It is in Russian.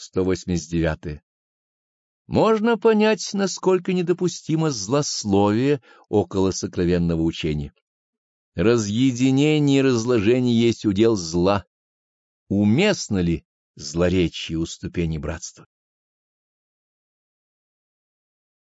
189. Можно понять, насколько недопустимо злословие около сокровенного учения. Разъединение и разложение есть удел зла. Уместно ли злоречие у ступени братства?